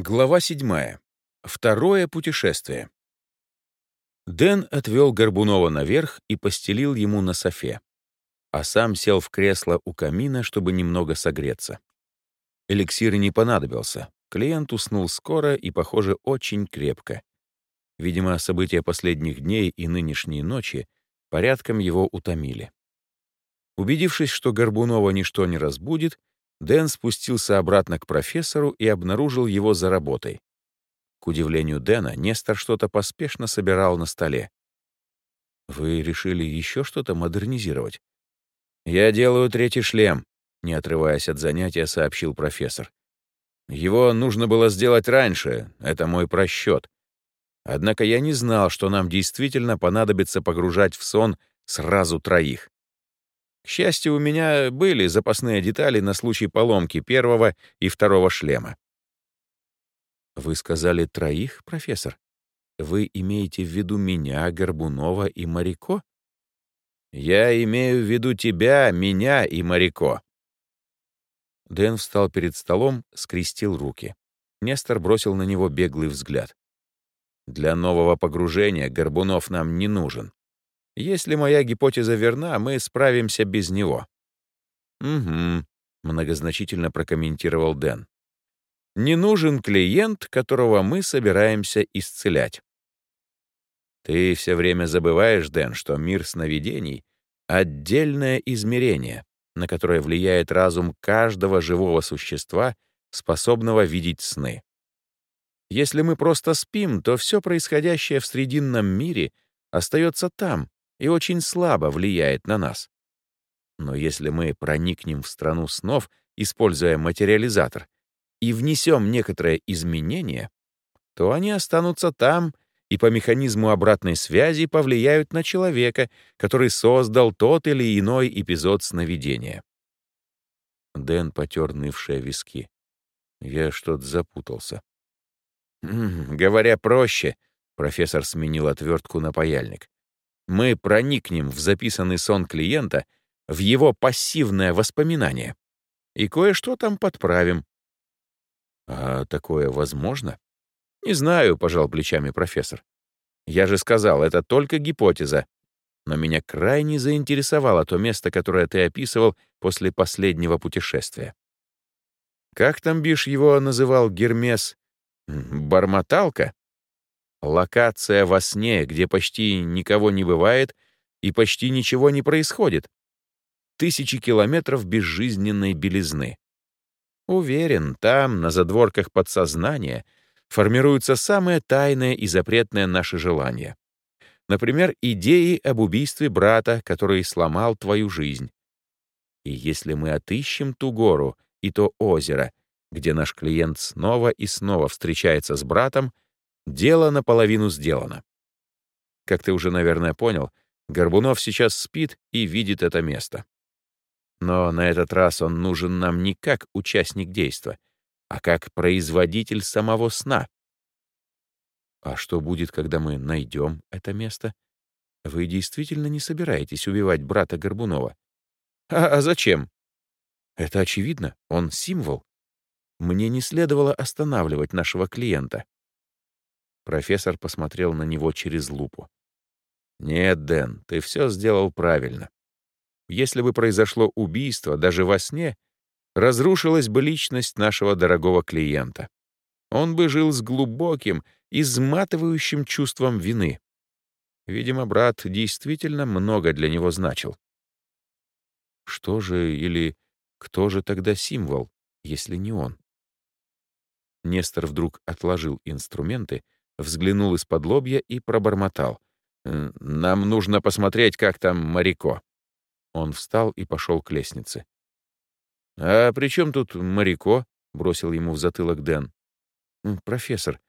Глава 7. Второе путешествие. Дэн отвел Горбунова наверх и постелил ему на софе, а сам сел в кресло у камина, чтобы немного согреться. Эликсир не понадобился. Клиент уснул скоро и, похоже, очень крепко. Видимо, события последних дней и нынешней ночи порядком его утомили. Убедившись, что Горбунова ничто не разбудит, Дэн спустился обратно к профессору и обнаружил его за работой. К удивлению Дэна, Нестор что-то поспешно собирал на столе. «Вы решили еще что-то модернизировать?» «Я делаю третий шлем», — не отрываясь от занятия, сообщил профессор. «Его нужно было сделать раньше, это мой просчет. Однако я не знал, что нам действительно понадобится погружать в сон сразу троих. К счастью, у меня были запасные детали на случай поломки первого и второго шлема. Вы сказали троих, профессор? Вы имеете в виду меня, Горбунова и Марико? Я имею в виду тебя, меня и Марико. Дэн встал перед столом, скрестил руки. Нестор бросил на него беглый взгляд. Для нового погружения Горбунов нам не нужен. Если моя гипотеза верна, мы справимся без него». «Угу», — многозначительно прокомментировал Дэн. «Не нужен клиент, которого мы собираемся исцелять». «Ты все время забываешь, Дэн, что мир сновидений — отдельное измерение, на которое влияет разум каждого живого существа, способного видеть сны. Если мы просто спим, то все происходящее в Срединном мире остается там, и очень слабо влияет на нас. Но если мы проникнем в страну снов, используя материализатор, и внесем некоторые изменения, то они останутся там и по механизму обратной связи повлияют на человека, который создал тот или иной эпизод сновидения. Дэн потер нывшие виски. Я что-то запутался. «Говоря проще», — профессор сменил отвертку на паяльник, мы проникнем в записанный сон клиента, в его пассивное воспоминание, и кое-что там подправим. А такое возможно? Не знаю, пожал плечами профессор. Я же сказал, это только гипотеза. Но меня крайне заинтересовало то место, которое ты описывал после последнего путешествия. Как там Биш его называл Гермес? Бормоталка? Локация во сне, где почти никого не бывает и почти ничего не происходит. Тысячи километров безжизненной белизны. Уверен, там, на задворках подсознания, формируются самые тайные и запретные наши желания. Например, идеи об убийстве брата, который сломал твою жизнь. И если мы отыщем ту гору и то озеро, где наш клиент снова и снова встречается с братом, Дело наполовину сделано. Как ты уже, наверное, понял, Горбунов сейчас спит и видит это место. Но на этот раз он нужен нам не как участник действа, а как производитель самого сна. А что будет, когда мы найдем это место? Вы действительно не собираетесь убивать брата Горбунова? А, а зачем? Это очевидно, он символ. Мне не следовало останавливать нашего клиента. Профессор посмотрел на него через лупу. «Нет, Дэн, ты все сделал правильно. Если бы произошло убийство даже во сне, разрушилась бы личность нашего дорогого клиента. Он бы жил с глубоким, изматывающим чувством вины. Видимо, брат действительно много для него значил. Что же или кто же тогда символ, если не он? Нестор вдруг отложил инструменты взглянул из-под лобья и пробормотал. «Э, «Нам нужно посмотреть, как там Марико». Он встал и пошел к лестнице. «А при чем тут Марико?» — бросил ему в затылок Дэн. «Профессор,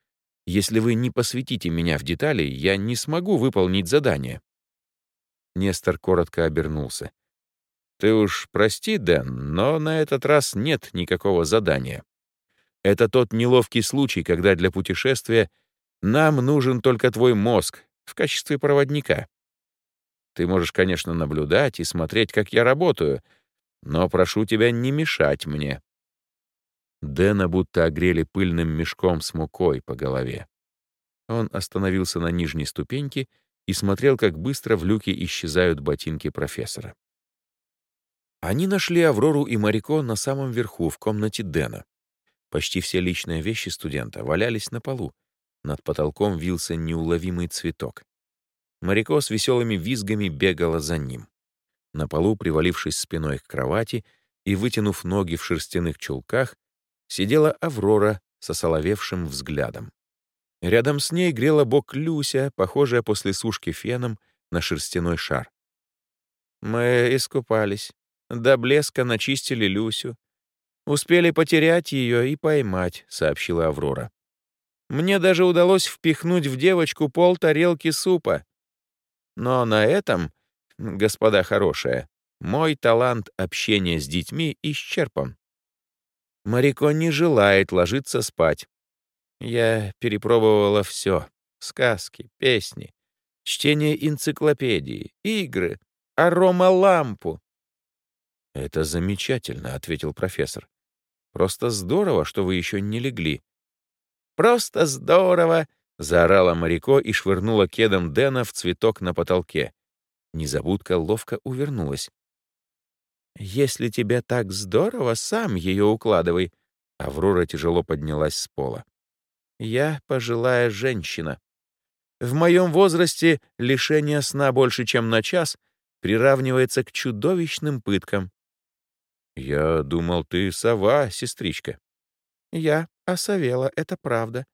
если вы не посвятите меня в детали, я не смогу выполнить задание». Нестор коротко обернулся. «Ты уж прости, Дэн, но на этот раз нет никакого задания. Это тот неловкий случай, когда для путешествия нам нужен только твой мозг в качестве проводника. Ты можешь, конечно, наблюдать и смотреть, как я работаю, но прошу тебя не мешать мне. Дэна будто огрели пыльным мешком с мукой по голове. Он остановился на нижней ступеньке и смотрел, как быстро в люке исчезают ботинки профессора. Они нашли Аврору и Марико на самом верху, в комнате Дэна. Почти все личные вещи студента валялись на полу. Над потолком вился неуловимый цветок. Марико с веселыми визгами бегала за ним. На полу, привалившись спиной к кровати и вытянув ноги в шерстяных чулках, сидела Аврора со соловевшим взглядом. Рядом с ней грела бок Люся, похожая после сушки феном на шерстяной шар. «Мы искупались. До блеска начистили Люсю. Успели потерять ее и поймать», — сообщила Аврора. «Мне даже удалось впихнуть в девочку пол тарелки супа. Но на этом, господа хорошие, мой талант общения с детьми исчерпан. Марико не желает ложиться спать. Я перепробовала все — сказки, песни, чтение энциклопедии, игры, аромалампу. «Это замечательно», — ответил профессор. «Просто здорово, что вы еще не легли». «Просто здорово!» — заорала Марико и швырнула кедом Дэна в цветок на потолке. Незабудка ловко увернулась. «Если тебе так здорово, сам ее укладывай». Аврора тяжело поднялась с пола. «Я пожилая женщина. В моем возрасте лишение сна больше, чем на час, приравнивается к чудовищным пыткам. «Я думал, ты сова, сестричка». «Я осовела, это правда.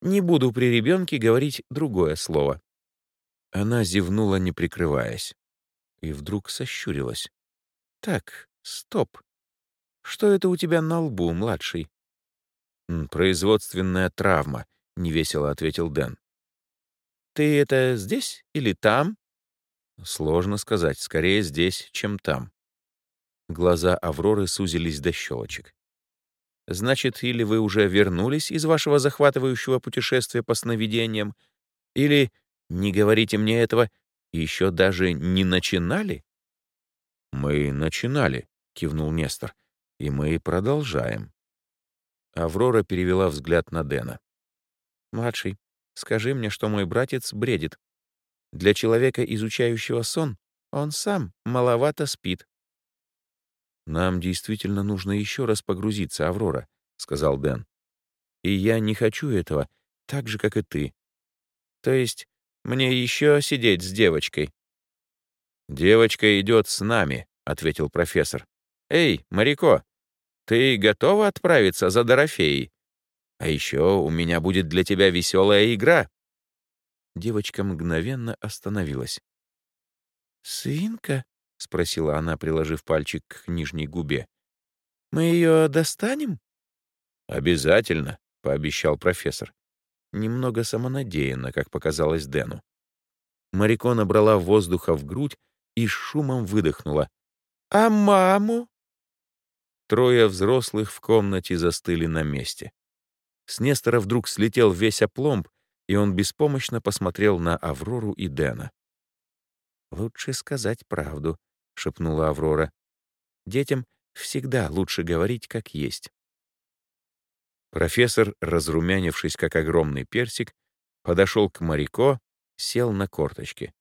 Не буду при ребенке говорить другое слово». Она зевнула, не прикрываясь, и вдруг сощурилась. «Так, стоп. Что это у тебя на лбу, младший?» «Производственная травма», — невесело ответил Дэн. «Ты это здесь или там?» «Сложно сказать. Скорее здесь, чем там». Глаза Авроры сузились до щелочек. «Значит, или вы уже вернулись из вашего захватывающего путешествия по сновидениям, или, не говорите мне этого, еще даже не начинали?» «Мы начинали», — кивнул Нестор, — «и мы продолжаем». Аврора перевела взгляд на Дэна. «Младший, скажи мне, что мой братец бредит. Для человека, изучающего сон, он сам маловато спит». «Нам действительно нужно еще раз погрузиться, Аврора», — сказал Дэн. «И я не хочу этого, так же, как и ты. То есть мне еще сидеть с девочкой?» «Девочка идет с нами», — ответил профессор. «Эй, Марико, ты готова отправиться за Дорофеей? А еще у меня будет для тебя веселая игра». Девочка мгновенно остановилась. «Свинка?» — спросила она, приложив пальчик к нижней губе. «Мы ее достанем?» «Обязательно», — пообещал профессор. Немного самонадеянно, как показалось Дэну. Марико набрала воздуха в грудь и шумом выдохнула. «А маму?» Трое взрослых в комнате застыли на месте. С Нестора вдруг слетел весь опломб, и он беспомощно посмотрел на Аврору и Дэна. «Лучше сказать правду», — шепнула Аврора. «Детям всегда лучше говорить, как есть». Профессор, разрумянившись, как огромный персик, подошел к Марико, сел на корточки.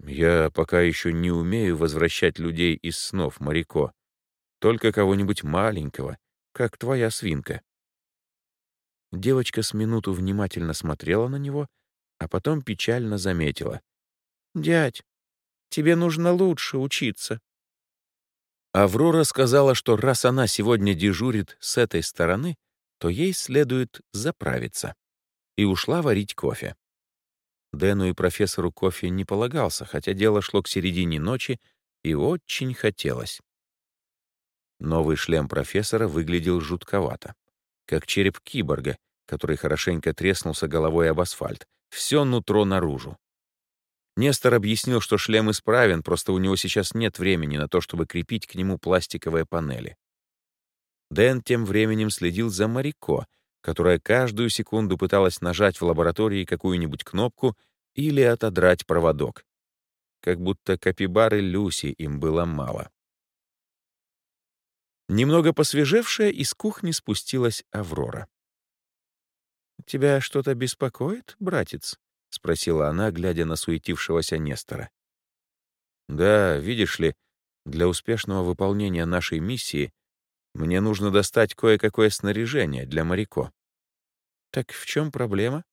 «Я пока еще не умею возвращать людей из снов, Марико. Только кого-нибудь маленького, как твоя свинка». Девочка с минуту внимательно смотрела на него, а потом печально заметила. «Дядь, Тебе нужно лучше учиться». Аврора сказала, что раз она сегодня дежурит с этой стороны, то ей следует заправиться, и ушла варить кофе. Дэну и профессору кофе не полагался, хотя дело шло к середине ночи, и очень хотелось. Новый шлем профессора выглядел жутковато, как череп киборга, который хорошенько треснулся головой об асфальт, все нутро наружу. Нестор объяснил, что шлем исправен, просто у него сейчас нет времени на то, чтобы крепить к нему пластиковые панели. Дэн тем временем следил за Марико, которая каждую секунду пыталась нажать в лаборатории какую-нибудь кнопку или отодрать проводок. Как будто капибары Люси им было мало. Немного посвежевшая, из кухни спустилась Аврора. «Тебя что-то беспокоит, братец?» — спросила она, глядя на суетившегося Нестора. «Да, видишь ли, для успешного выполнения нашей миссии мне нужно достать кое-какое снаряжение для Марико». «Так в чем проблема?»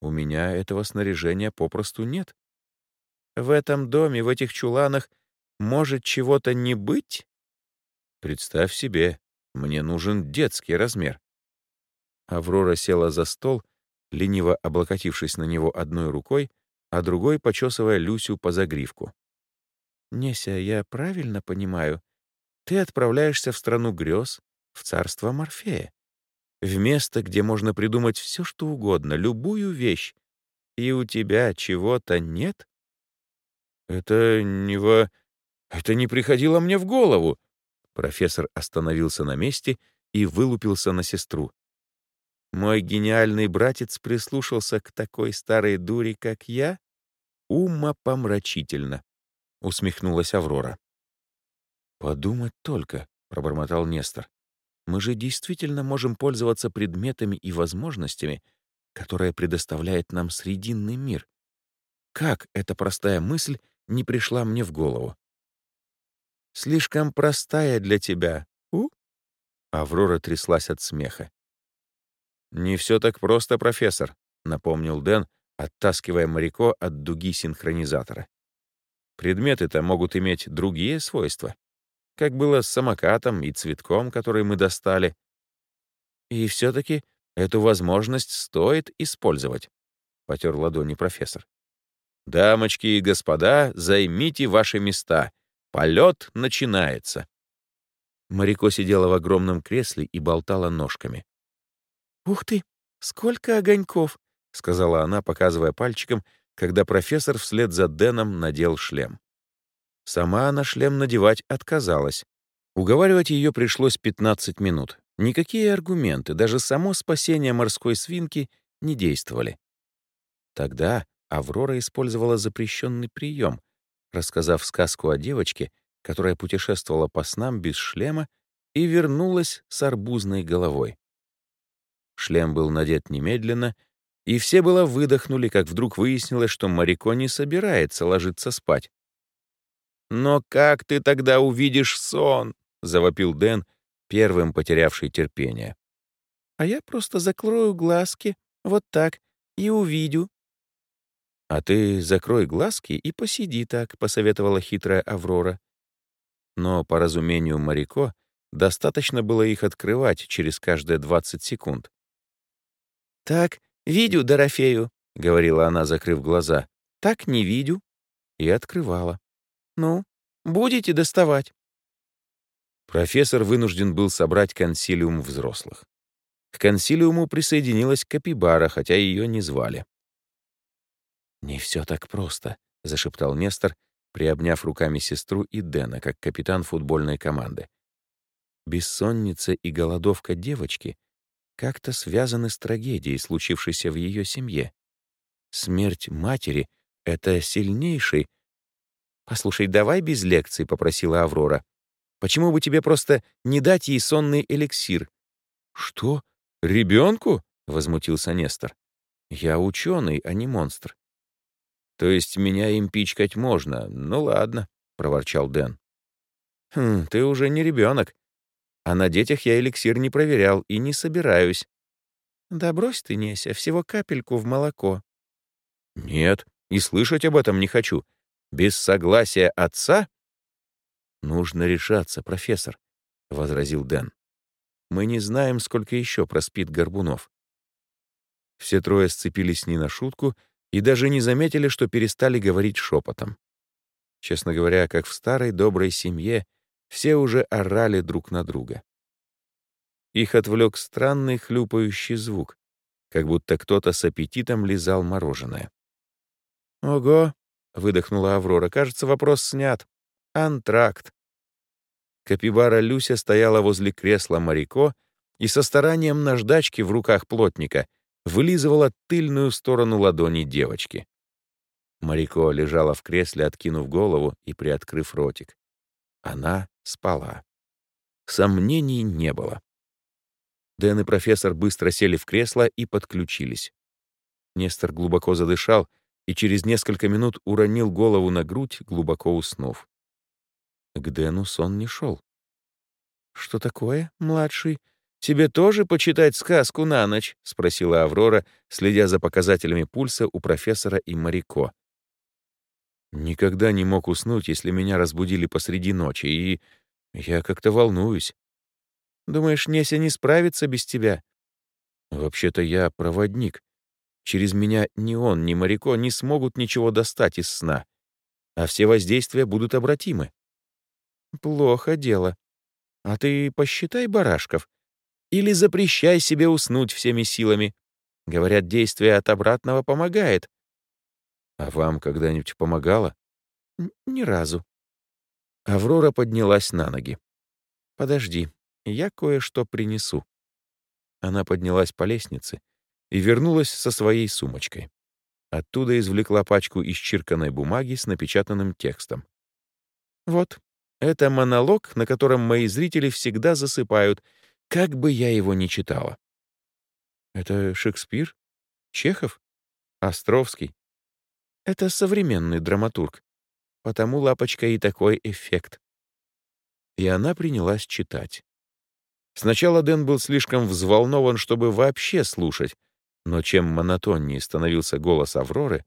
«У меня этого снаряжения попросту нет». «В этом доме, в этих чуланах, может чего-то не быть?» «Представь себе, мне нужен детский размер». Аврора села за стол, лениво облокотившись на него одной рукой, а другой почесывая Люсю по загривку. «Неся, я правильно понимаю, ты отправляешься в страну грез, в царство Морфея, в место, где можно придумать все, что угодно, любую вещь, и у тебя чего-то нет?» «Это не во... Это не приходило мне в голову!» Профессор остановился на месте и вылупился на сестру. Мой гениальный братец прислушался к такой старой дури, как я? Ума помрачительно, — усмехнулась Аврора. «Подумать только», — пробормотал Нестор. «Мы же действительно можем пользоваться предметами и возможностями, которые предоставляет нам Срединный мир. Как эта простая мысль не пришла мне в голову?» «Слишком простая для тебя, у?» Аврора тряслась от смеха. «Не все так просто, профессор», — напомнил Дэн, оттаскивая Марико от дуги синхронизатора. «Предметы-то могут иметь другие свойства, как было с самокатом и цветком, который мы достали. И все-таки эту возможность стоит использовать», — потер ладони профессор. «Дамочки и господа, займите ваши места. Полет начинается». Марико сидела в огромном кресле и болтала ножками. «Ух ты, сколько огоньков!» — сказала она, показывая пальчиком, когда профессор вслед за Дэном надел шлем. Сама она шлем надевать отказалась. Уговаривать ее пришлось 15 минут. Никакие аргументы, даже само спасение морской свинки, не действовали. Тогда Аврора использовала запрещенный прием, рассказав сказку о девочке, которая путешествовала по снам без шлема и вернулась с арбузной головой. Шлем был надет немедленно, и все было выдохнули, как вдруг выяснилось, что Марико не собирается ложиться спать. «Но как ты тогда увидишь сон?» — завопил Дэн, первым потерявший терпение. «А я просто закрою глазки, вот так, и увидю». «А ты закрой глазки и посиди так», — посоветовала хитрая Аврора. Но, по разумению Марико, достаточно было их открывать через каждые 20 секунд. «Так, видю Дорофею», — говорила она, закрыв глаза. «Так не видю». И открывала. «Ну, будете доставать?» Профессор вынужден был собрать консилиум взрослых. К консилиуму присоединилась Капибара, хотя ее не звали. «Не все так просто», — зашептал Нестор, приобняв руками сестру и Дэна, как капитан футбольной команды. Бессонница и голодовка девочки как-то связаны с трагедией, случившейся в ее семье. Смерть матери — это сильнейший... «Послушай, давай без лекций», — попросила Аврора. «Почему бы тебе просто не дать ей сонный эликсир?» «Что? Ребенку?» — возмутился Нестор. «Я ученый, а не монстр». «То есть меня им пичкать можно? Ну ладно», — проворчал Дэн. «Хм, ты уже не ребенок. А на детях я эликсир не проверял и не собираюсь. Да брось ты, Неся, всего капельку в молоко. Нет, и слышать об этом не хочу. Без согласия отца? Нужно решаться, профессор, — возразил Дэн. Мы не знаем, сколько еще проспит Горбунов. Все трое сцепились не на шутку и даже не заметили, что перестали говорить шепотом. Честно говоря, как в старой доброй семье — все уже орали друг на друга. Их отвлек странный хлюпающий звук, как будто кто-то с аппетитом лизал мороженое. «Ого!» — выдохнула Аврора. «Кажется, вопрос снят. Антракт». Капибара Люся стояла возле кресла Марико и со старанием наждачки в руках плотника вылизывала тыльную сторону ладони девочки. Марико лежала в кресле, откинув голову и приоткрыв ротик. Она спала. Сомнений не было. Дэн и профессор быстро сели в кресло и подключились. Нестор глубоко задышал и через несколько минут уронил голову на грудь, глубоко уснув. К Дэну сон не шел. «Что такое, младший? Тебе тоже почитать сказку на ночь?» — спросила Аврора, следя за показателями пульса у профессора и Марико. «Никогда не мог уснуть, если меня разбудили посреди ночи, и я как-то волнуюсь. Думаешь, Неся не справится без тебя? Вообще-то я проводник. Через меня ни он, ни Марико не смогут ничего достать из сна, а все воздействия будут обратимы. Плохо дело. А ты посчитай барашков. Или запрещай себе уснуть всеми силами. Говорят, действие от обратного помогает. А вам когда-нибудь помогало? Н ни разу. Аврора поднялась на ноги. Подожди, я кое-что принесу. Она поднялась по лестнице и вернулась со своей сумочкой. Оттуда извлекла пачку исчирканной бумаги с напечатанным текстом. «Вот, это монолог, на котором мои зрители всегда засыпают, как бы я его ни читала». «Это Шекспир? Чехов? Островский?» «Это современный драматург. Потому, лапочка, и такой эффект». И она принялась читать. Сначала Дэн был слишком взволнован, чтобы вообще слушать, но чем монотоннее становился голос Авроры,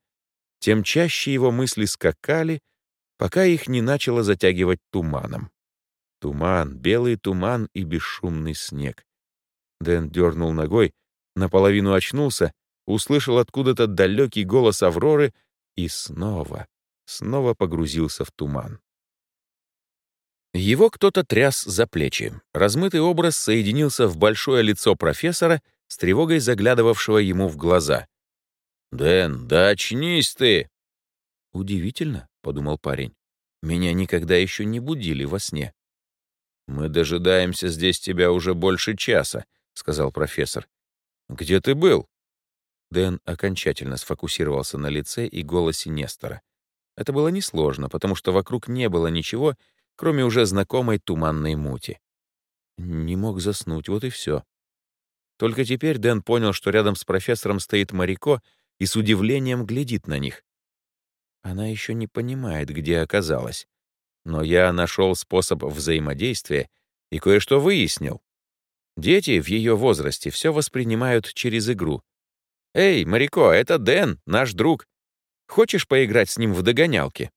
тем чаще его мысли скакали, пока их не начало затягивать туманом. Туман, белый туман и бесшумный снег. Дэн дернул ногой, наполовину очнулся, услышал откуда-то далекий голос Авроры и снова, снова погрузился в туман. Его кто-то тряс за плечи. Размытый образ соединился в большое лицо профессора — с тревогой заглядывавшего ему в глаза. «Дэн, да очнись ты!» «Удивительно», — подумал парень. «Меня никогда еще не будили во сне». «Мы дожидаемся здесь тебя уже больше часа», — сказал профессор. «Где ты был?» Дэн окончательно сфокусировался на лице и голосе Нестора. Это было несложно, потому что вокруг не было ничего, кроме уже знакомой туманной мути. Не мог заснуть, вот и все. Только теперь Дэн понял, что рядом с профессором стоит Марико и с удивлением глядит на них. Она еще не понимает, где оказалась. Но я нашел способ взаимодействия и кое-что выяснил. Дети в ее возрасте все воспринимают через игру. «Эй, Марико, это Дэн, наш друг. Хочешь поиграть с ним в догонялки?»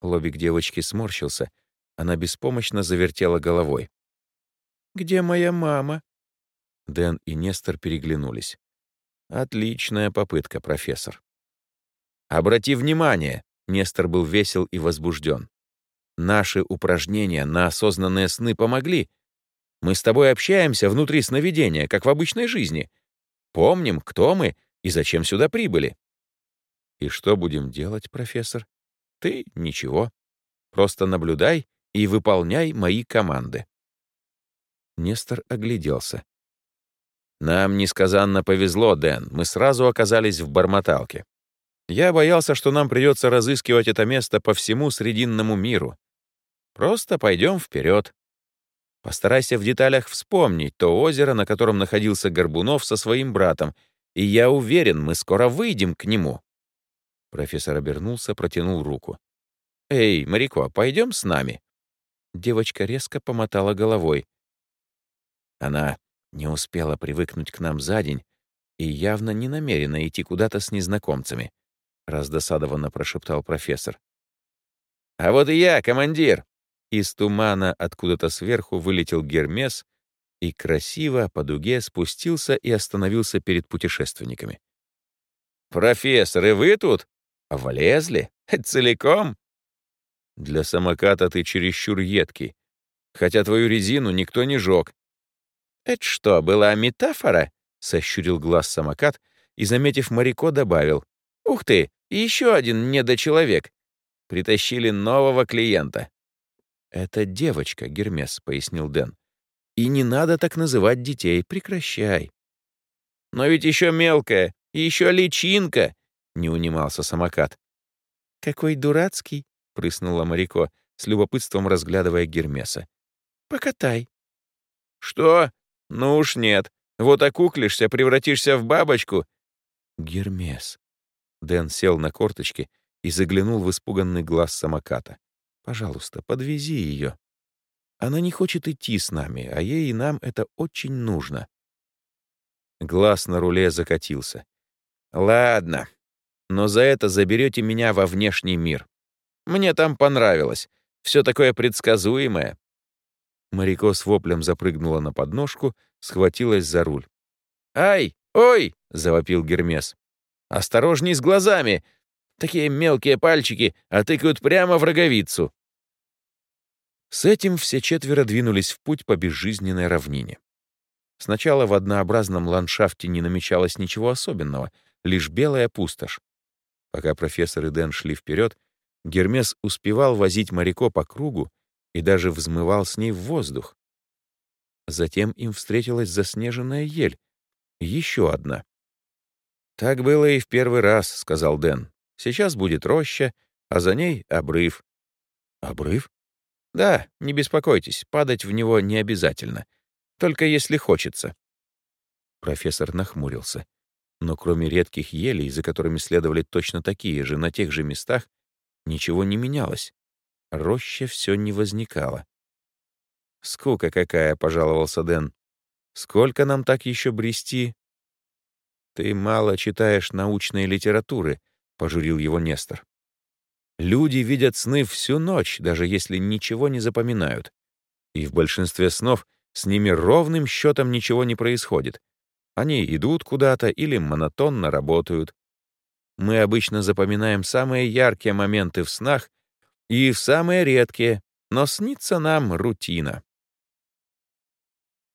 Лобик девочки сморщился. Она беспомощно завертела головой. «Где моя мама?» Дэн и Нестор переглянулись. «Отличная попытка, профессор». «Обрати внимание!» — Нестор был весел и возбужден. «Наши упражнения на осознанные сны помогли. Мы с тобой общаемся внутри сновидения, как в обычной жизни. Помним, кто мы и зачем сюда прибыли». «И что будем делать, профессор?» «Ты — ничего. Просто наблюдай и выполняй мои команды». Нестор огляделся. Нам несказанно повезло, Дэн. Мы сразу оказались в Бармоталке. Я боялся, что нам придется разыскивать это место по всему Срединному миру. Просто пойдем вперед. Постарайся в деталях вспомнить то озеро, на котором находился Горбунов со своим братом, и я уверен, мы скоро выйдем к нему. Профессор обернулся, протянул руку. «Эй, Марико, пойдем с нами?» Девочка резко помотала головой. Она не успела привыкнуть к нам за день и явно не намерена идти куда-то с незнакомцами, раздосадованно прошептал профессор. А вот и я, командир. Из тумана откуда-то сверху вылетел Гермес и красиво по дуге спустился и остановился перед путешественниками. «Профессор, и вы тут? Влезли? Целиком?» «Для самоката ты чересчур едкий, хотя твою резину никто не жег, «Это что, была метафора?» — сощурил глаз самокат и, заметив моряко, добавил. «Ух ты, еще один недочеловек. Притащили нового клиента». «Это девочка, Гермес», — пояснил Дэн. «И не надо так называть детей, прекращай». «Но ведь еще мелкая, еще личинка», — не унимался самокат. «Какой дурацкий», — прыснула Марико, с любопытством разглядывая Гермеса. «Покатай». «Что? Ну уж нет. Вот окуклишься, превратишься в бабочку». «Гермес». Дэн сел на корточки и заглянул в испуганный глаз самоката. «Пожалуйста, подвези ее. Она не хочет идти с нами, а ей и нам это очень нужно». Глаз на руле закатился. «Ладно, но за это заберете меня во внешний мир. Мне там понравилось. Все такое предсказуемое». Марико с воплем запрыгнула на подножку, схватилась за руль. «Ай! Ой!» — завопил Гермес. «Осторожней с глазами! Такие мелкие пальчики, а тыкают прямо в роговицу!» С этим все четверо двинулись в путь по безжизненной равнине. Сначала в однообразном ландшафте не намечалось ничего особенного, лишь белая пустошь. Пока профессор и Дэн шли вперед, Гермес успевал возить Марико по кругу и даже взмывал с ней в воздух. Затем им встретилась заснеженная ель, еще одна. «Так было и в первый раз», — сказал Дэн. «Сейчас будет роща, а за ней обрыв». «Обрыв?» «Да, не беспокойтесь, падать в него не обязательно. Только если хочется». Профессор нахмурился. Но кроме редких елей, за которыми следовали точно такие же на тех же местах, ничего не менялось. Роща все не возникала. «Скука какая!» — пожаловался Дэн. «Сколько нам так еще брести?» «Ты мало читаешь научной литературы», — пожурил его Нестор. «Люди видят сны всю ночь, даже если ничего не запоминают. И в большинстве снов с ними ровным счетом ничего не происходит. Они идут куда-то или монотонно работают. Мы обычно запоминаем самые яркие моменты в снах и в самые редкие, но снится нам рутина.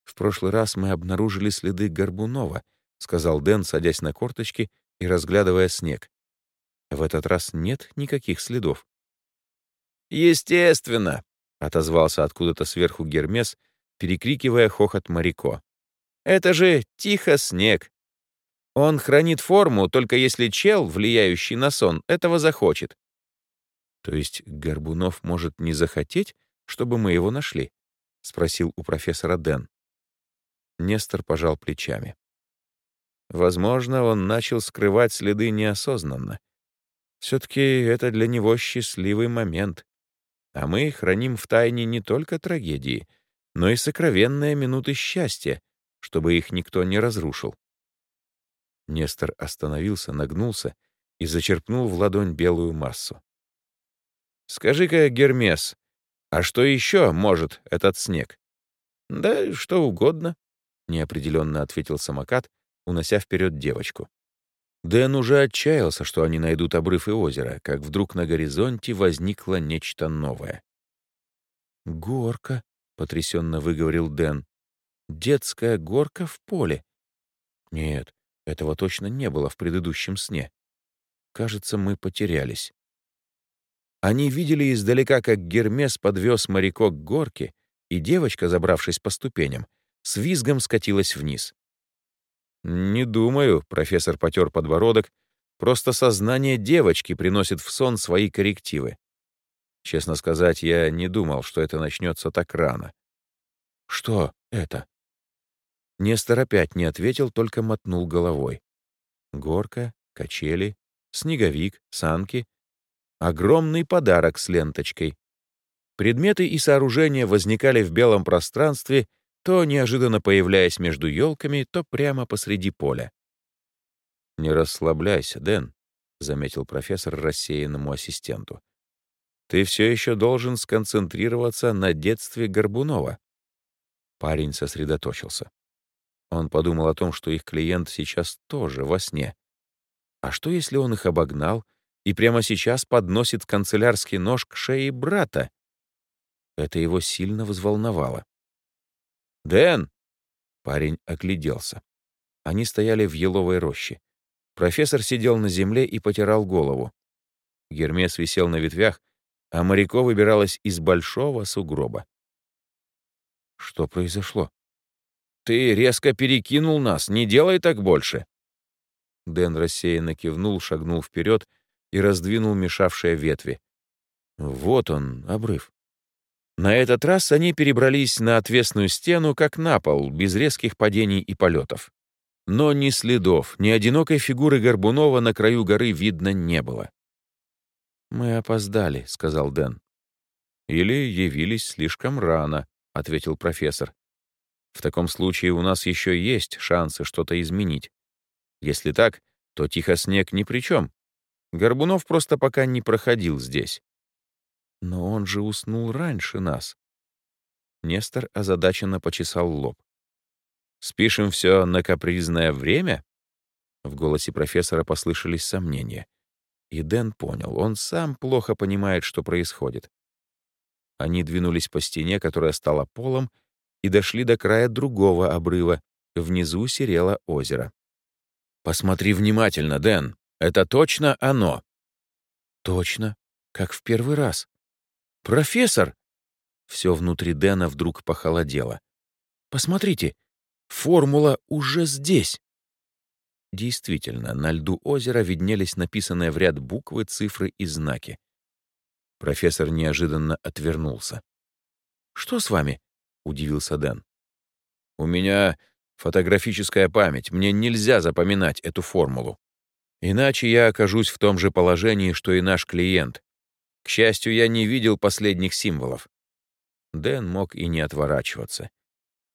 «В прошлый раз мы обнаружили следы Горбунова», — сказал Дэн, садясь на корточки и разглядывая снег. «В этот раз нет никаких следов». «Естественно», — отозвался откуда-то сверху Гермес, перекрикивая хохот Марико. «Это же тихо снег. Он хранит форму, только если чел, влияющий на сон, этого захочет. То есть Горбунов может не захотеть, чтобы мы его нашли? Спросил у профессора Дэн. Нестор пожал плечами. Возможно, он начал скрывать следы неосознанно. Все-таки это для него счастливый момент. А мы храним в тайне не только трагедии, но и сокровенные минуты счастья, чтобы их никто не разрушил. Нестор остановился, нагнулся и зачерпнул в ладонь белую массу. «Скажи-ка, Гермес, а что еще может этот снег?» «Да что угодно», — неопределенно ответил самокат, унося вперед девочку. Дэн уже отчаялся, что они найдут обрыв и озеро, как вдруг на горизонте возникло нечто новое. «Горка», — потрясенно выговорил Дэн. «Детская горка в поле». «Нет, этого точно не было в предыдущем сне. Кажется, мы потерялись. Они видели издалека, как Гермес подвез моряко к горке, и девочка, забравшись по ступеням, с визгом скатилась вниз. «Не думаю», — профессор потер подбородок, «просто сознание девочки приносит в сон свои коррективы. Честно сказать, я не думал, что это начнется так рано». «Что это?» Нестор опять не ответил, только мотнул головой. Горка, качели, снеговик, санки. Огромный подарок с ленточкой. Предметы и сооружения возникали в белом пространстве, то неожиданно появляясь между елками, то прямо посреди поля. «Не расслабляйся, Дэн», — заметил профессор рассеянному ассистенту. «Ты все еще должен сконцентрироваться на детстве Горбунова». Парень сосредоточился. Он подумал о том, что их клиент сейчас тоже во сне. А что, если он их обогнал и прямо сейчас подносит канцелярский нож к шее брата? Это его сильно взволновало. «Дэн!» — парень огляделся. Они стояли в еловой роще. Профессор сидел на земле и потирал голову. Гермес висел на ветвях, а Моряко выбиралась из большого сугроба. Что произошло? «Ты резко перекинул нас, не делай так больше!» Дэн рассеянно кивнул, шагнул вперед и раздвинул мешавшие ветви. Вот он, обрыв. На этот раз они перебрались на отвесную стену, как на пол, без резких падений и полетов. Но ни следов, ни одинокой фигуры Горбунова на краю горы видно не было. «Мы опоздали», — сказал Дэн. «Или явились слишком рано», — ответил профессор. «В таком случае у нас еще есть шансы что-то изменить. Если так, то Тихоснег ни при чем. Горбунов просто пока не проходил здесь. Но он же уснул раньше нас. Нестор озадаченно почесал лоб. «Спишем все на капризное время?» В голосе профессора послышались сомнения. И Дэн понял, он сам плохо понимает, что происходит. Они двинулись по стене, которая стала полом, и дошли до края другого обрыва. Внизу серело озеро. «Посмотри внимательно, Дэн. Это точно оно?» «Точно. Как в первый раз». «Профессор!» Все внутри Дэна вдруг похолодело. «Посмотрите, формула уже здесь!» Действительно, на льду озера виднелись написанные в ряд буквы, цифры и знаки. Профессор неожиданно отвернулся. «Что с вами?» — удивился Дэн. «У меня фотографическая память. Мне нельзя запоминать эту формулу. Иначе я окажусь в том же положении, что и наш клиент. К счастью, я не видел последних символов. Дэн мог и не отворачиваться.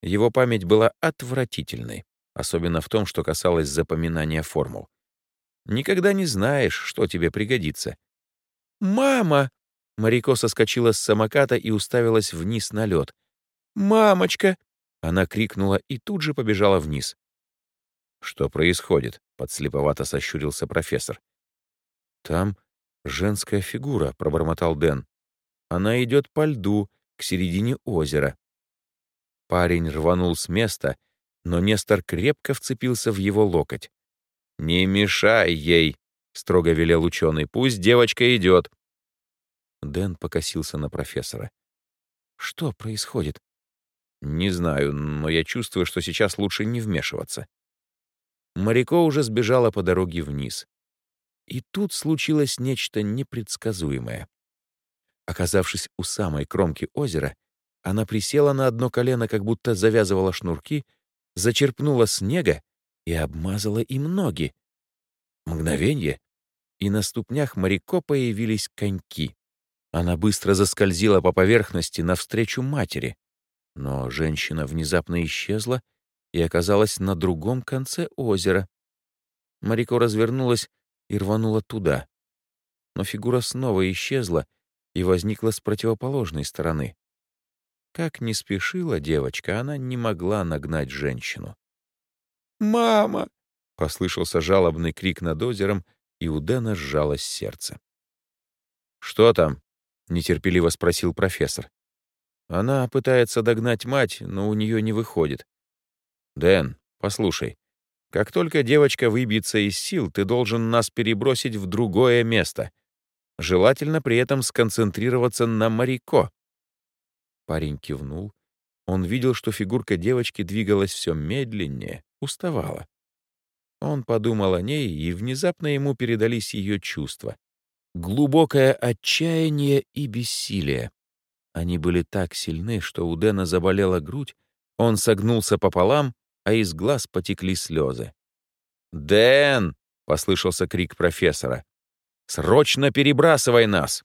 Его память была отвратительной, особенно в том, что касалось запоминания формул. Никогда не знаешь, что тебе пригодится. «Мама!» Марико соскочила с самоката и уставилась вниз на лед. «Мамочка!» Она крикнула и тут же побежала вниз. «Что происходит?» — подслеповато сощурился профессор. «Там женская фигура», — пробормотал Дэн. «Она идет по льду, к середине озера». Парень рванул с места, но Нестор крепко вцепился в его локоть. «Не мешай ей», — строго велел ученый. «Пусть девочка идет». Дэн покосился на профессора. «Что происходит?» «Не знаю, но я чувствую, что сейчас лучше не вмешиваться». Марико уже сбежала по дороге вниз. И тут случилось нечто непредсказуемое. Оказавшись у самой кромки озера, она присела на одно колено, как будто завязывала шнурки, зачерпнула снега и обмазала им ноги. Мгновенье, и на ступнях Марико появились коньки. Она быстро заскользила по поверхности навстречу матери. Но женщина внезапно исчезла и оказалась на другом конце озера. Марико развернулась и рванула туда. Но фигура снова исчезла и возникла с противоположной стороны. Как не спешила девочка, она не могла нагнать женщину. «Мама!» — послышался жалобный крик над озером, и у Дэна сжалось сердце. «Что там?» — нетерпеливо спросил профессор. Она пытается догнать мать, но у нее не выходит. «Дэн, послушай, как только девочка выбьется из сил, ты должен нас перебросить в другое место. Желательно при этом сконцентрироваться на Марико». Парень кивнул. Он видел, что фигурка девочки двигалась все медленнее, уставала. Он подумал о ней, и внезапно ему передались ее чувства. Глубокое отчаяние и бессилие. Они были так сильны, что у Дэна заболела грудь, он согнулся пополам, а из глаз потекли слезы. «Дэн!» — послышался крик профессора. «Срочно перебрасывай нас!»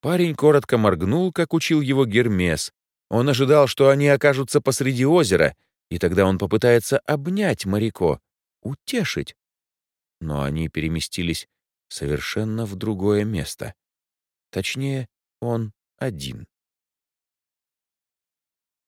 Парень коротко моргнул, как учил его Гермес. Он ожидал, что они окажутся посреди озера, и тогда он попытается обнять Марико, утешить. Но они переместились совершенно в другое место. Точнее, он один.